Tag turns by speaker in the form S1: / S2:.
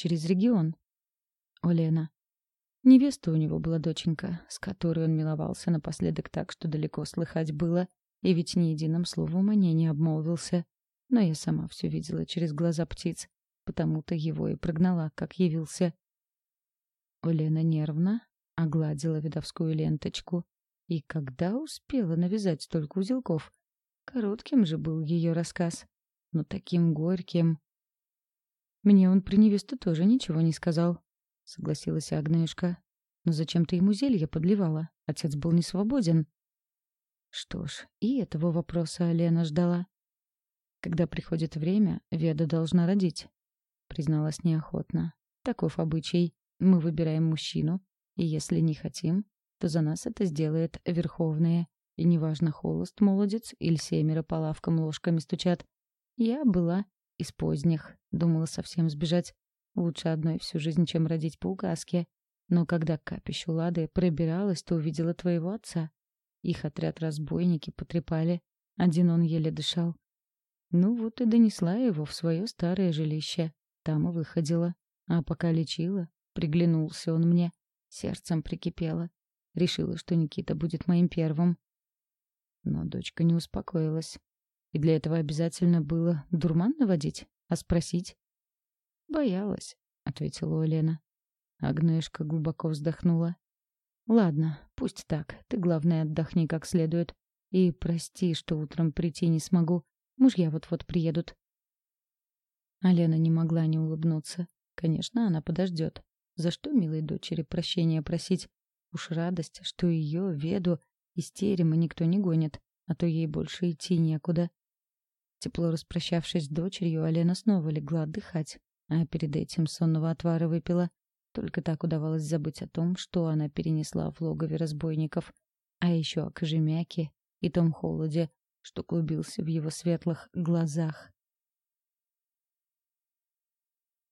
S1: через регион. Олена. Невеста у него была доченька, с которой он миловался напоследок так, что далеко слыхать было, и ведь ни единым словом о ней не обмолвился. Но я сама все видела через глаза птиц, потому-то его и прогнала, как явился. Олена нервно огладила видовскую ленточку. И когда успела навязать столько узелков? Коротким же был ее рассказ, но таким горьким. Мне он про невесту тоже ничего не сказал, согласилась Агнешка. Но зачем ты ему зелье подливала? Отец был не свободен. Что ж, и этого вопроса Лена ждала. Когда приходит время, Веда должна родить, призналась неохотно. Таков обычай. Мы выбираем мужчину, и если не хотим, то за нас это сделает Верховная. И неважно, холост молодец или семеро по лавкам ложками стучат. Я была из поздних, думала совсем сбежать. Лучше одной всю жизнь, чем родить по указке. Но когда к капищу Лады пробиралась, то увидела твоего отца. Их отряд разбойники потрепали. Один он еле дышал. Ну вот и донесла его в свое старое жилище. Там и выходила. А пока лечила, приглянулся он мне. Сердцем прикипело. Решила, что Никита будет моим первым. Но дочка не успокоилась. И для этого обязательно было дурман наводить, а спросить? «Боялась», — ответила Олена. Агнешка глубоко вздохнула. «Ладно, пусть так. Ты, главное, отдохни как следует. И прости, что утром прийти не смогу. Мужья вот-вот приедут». Алена не могла не улыбнуться. Конечно, она подождет. За что милой дочери прощения просить? Уж радость, что ее, Веду, из терема никто не гонит, а то ей больше идти некуда. Тепло распрощавшись с дочерью, Алена снова легла отдыхать, а перед этим сонного отвара выпила. Только так удавалось забыть о том, что она перенесла в логове разбойников, а еще о кожемяке и том холоде, что клубился в его светлых глазах.